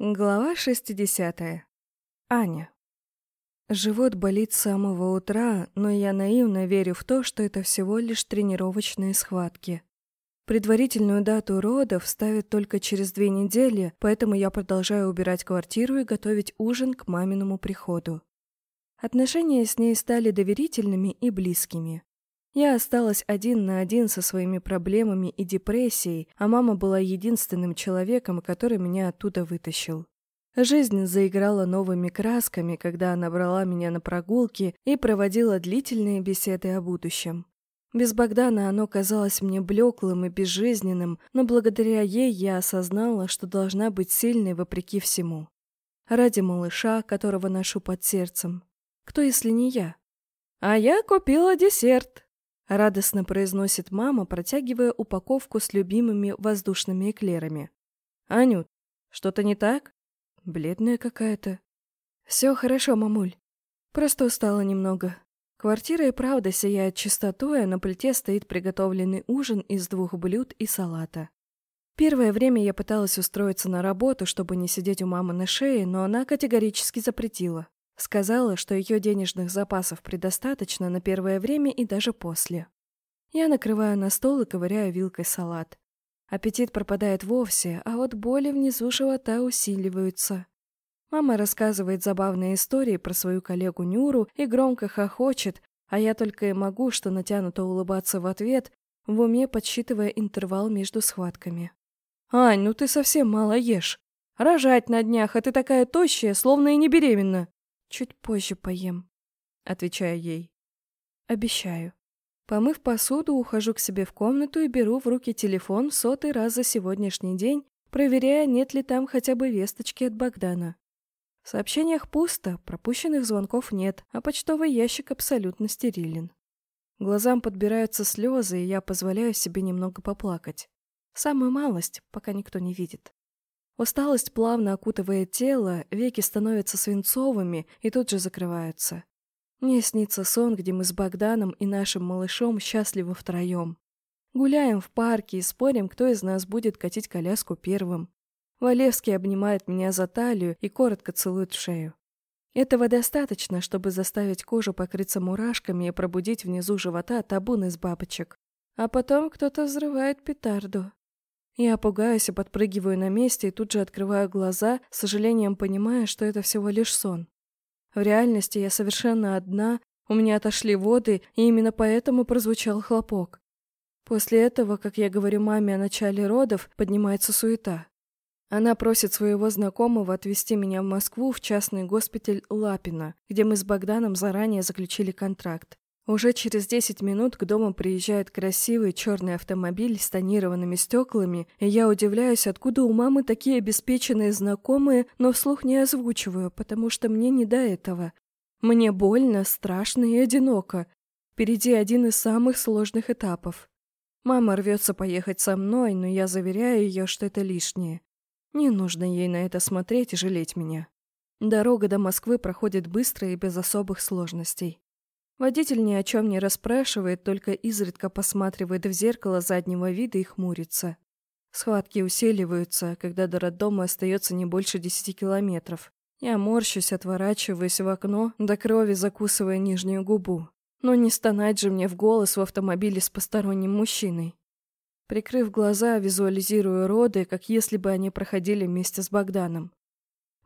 Глава 60. Аня. Живот болит с самого утра, но я наивно верю в то, что это всего лишь тренировочные схватки. Предварительную дату родов ставят только через две недели, поэтому я продолжаю убирать квартиру и готовить ужин к маминому приходу. Отношения с ней стали доверительными и близкими. Я осталась один на один со своими проблемами и депрессией, а мама была единственным человеком, который меня оттуда вытащил. Жизнь заиграла новыми красками, когда она брала меня на прогулки и проводила длительные беседы о будущем. Без Богдана оно казалось мне блеклым и безжизненным, но благодаря ей я осознала, что должна быть сильной вопреки всему. Ради малыша, которого ношу под сердцем. Кто, если не я? «А я купила десерт», — радостно произносит мама, протягивая упаковку с любимыми воздушными эклерами. «Анют, что-то не так? Бледная какая-то». «Все хорошо, мамуль. Просто устала немного. Квартира и правда сияет чистотой, а на плите стоит приготовленный ужин из двух блюд и салата. Первое время я пыталась устроиться на работу, чтобы не сидеть у мамы на шее, но она категорически запретила. Сказала, что ее денежных запасов предостаточно на первое время и даже после. Я накрываю на стол и ковыряю вилкой салат. Аппетит пропадает вовсе, а вот боли внизу живота усиливаются. Мама рассказывает забавные истории про свою коллегу Нюру и громко хохочет, а я только и могу что натянуто улыбаться в ответ, в уме подсчитывая интервал между схватками. «Ань, ну ты совсем мало ешь. Рожать на днях, а ты такая тощая, словно и не беременна». «Чуть позже поем», — отвечаю ей. «Обещаю». Помыв посуду, ухожу к себе в комнату и беру в руки телефон в сотый раз за сегодняшний день, проверяя, нет ли там хотя бы весточки от Богдана. В сообщениях пусто, пропущенных звонков нет, а почтовый ящик абсолютно стерилен. Глазам подбираются слезы, и я позволяю себе немного поплакать. Самую малость, пока никто не видит. Усталость плавно окутывает тело, веки становятся свинцовыми и тут же закрываются. Мне снится сон, где мы с Богданом и нашим малышом счастливы втроем. Гуляем в парке и спорим, кто из нас будет катить коляску первым. Валевский обнимает меня за талию и коротко целует в шею. Этого достаточно, чтобы заставить кожу покрыться мурашками и пробудить внизу живота табун из бабочек. А потом кто-то взрывает петарду. Я пугаюсь и подпрыгиваю на месте и тут же открываю глаза, с сожалением понимая, что это всего лишь сон. В реальности я совершенно одна, у меня отошли воды, и именно поэтому прозвучал хлопок. После этого, как я говорю маме о начале родов, поднимается суета. Она просит своего знакомого отвезти меня в Москву в частный госпиталь Лапина, где мы с Богданом заранее заключили контракт. Уже через 10 минут к дому приезжает красивый черный автомобиль с тонированными стеклами, и я удивляюсь, откуда у мамы такие обеспеченные знакомые, но вслух не озвучиваю, потому что мне не до этого. Мне больно, страшно и одиноко. Впереди один из самых сложных этапов. Мама рвется поехать со мной, но я заверяю ее, что это лишнее. Не нужно ей на это смотреть и жалеть меня. Дорога до Москвы проходит быстро и без особых сложностей. Водитель ни о чем не расспрашивает, только изредка посматривает в зеркало заднего вида и хмурится. Схватки усиливаются, когда до роддома остается не больше десяти километров. Я морщусь, отворачиваясь в окно, до крови закусывая нижнюю губу. Но не стонать же мне в голос в автомобиле с посторонним мужчиной. Прикрыв глаза, визуализирую роды, как если бы они проходили вместе с Богданом.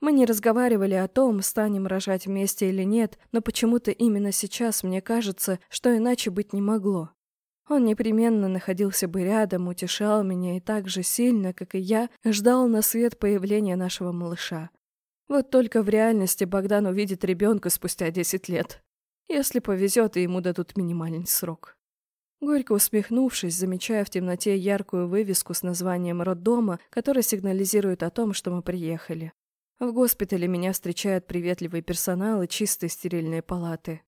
Мы не разговаривали о том, станем рожать вместе или нет, но почему-то именно сейчас мне кажется, что иначе быть не могло. Он непременно находился бы рядом, утешал меня и так же сильно, как и я, ждал на свет появления нашего малыша. Вот только в реальности Богдан увидит ребенка спустя 10 лет. Если повезет, и ему дадут минимальный срок. Горько усмехнувшись, замечая в темноте яркую вывеску с названием роддома, которая сигнализирует о том, что мы приехали. В госпитале меня встречают приветливый персонал и чистые стерильные палаты.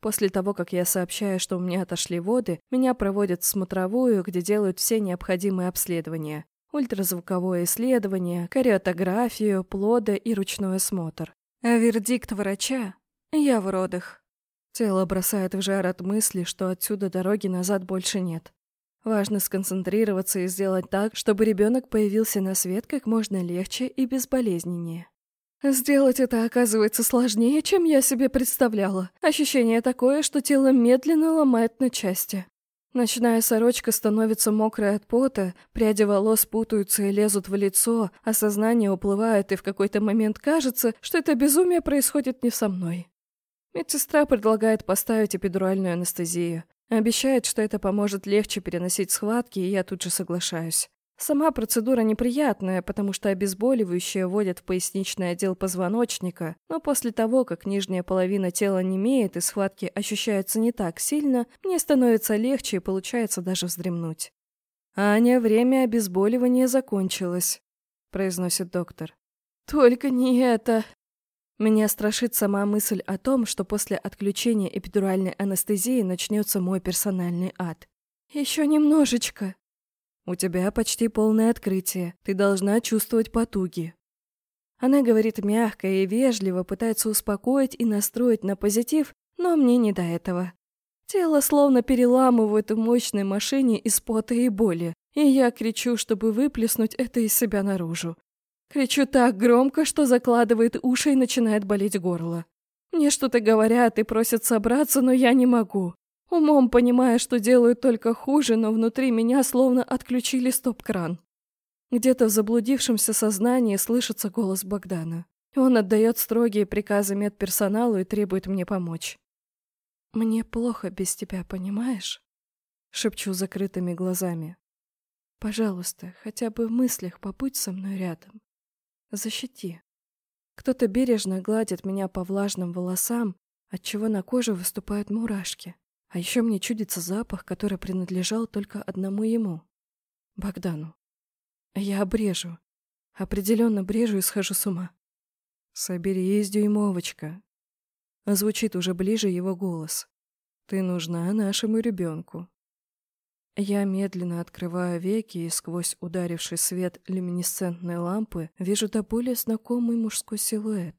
После того, как я сообщаю, что у меня отошли воды, меня проводят в смотровую, где делают все необходимые обследования. Ультразвуковое исследование, кариотографию, плода и ручной осмотр. А вердикт врача – я в родах. Тело бросает в жар от мысли, что отсюда дороги назад больше нет. Важно сконцентрироваться и сделать так, чтобы ребенок появился на свет как можно легче и безболезненнее. Сделать это оказывается сложнее, чем я себе представляла. Ощущение такое, что тело медленно ломает на части. Ночная сорочка становится мокрой от пота, пряди волос путаются и лезут в лицо, а сознание уплывает, и в какой-то момент кажется, что это безумие происходит не со мной. Медсестра предлагает поставить эпидуральную анестезию. Обещает, что это поможет легче переносить схватки, и я тут же соглашаюсь. Сама процедура неприятная, потому что обезболивающее вводят в поясничный отдел позвоночника, но после того, как нижняя половина тела немеет и схватки ощущаются не так сильно, мне становится легче и получается даже вздремнуть. «Аня, время обезболивания закончилось», — произносит доктор. «Только не это!» Меня страшит сама мысль о том, что после отключения эпидуральной анестезии начнется мой персональный ад. «Еще немножечко!» У тебя почти полное открытие. Ты должна чувствовать потуги. Она говорит мягко и вежливо, пытается успокоить и настроить на позитив, но мне не до этого. Тело словно переламывает в мощной машине из пота и боли, и я кричу, чтобы выплеснуть это из себя наружу. Кричу так громко, что закладывает уши и начинает болеть горло. Мне что-то говорят и просят собраться, но я не могу. Умом понимая, что делаю только хуже, но внутри меня словно отключили стоп-кран. Где-то в заблудившемся сознании слышится голос Богдана. Он отдает строгие приказы медперсоналу и требует мне помочь. «Мне плохо без тебя, понимаешь?» Шепчу закрытыми глазами. «Пожалуйста, хотя бы в мыслях побудь со мной рядом. Защити». Кто-то бережно гладит меня по влажным волосам, отчего на коже выступают мурашки. А еще мне чудится запах, который принадлежал только одному ему. Богдану. Я обрежу. Определенно брежу и схожу с ума. «Соберись, дюймовочка!» Звучит уже ближе его голос. «Ты нужна нашему ребенку». Я медленно открываю веки и сквозь ударивший свет люминесцентной лампы вижу до более знакомый мужской силуэт.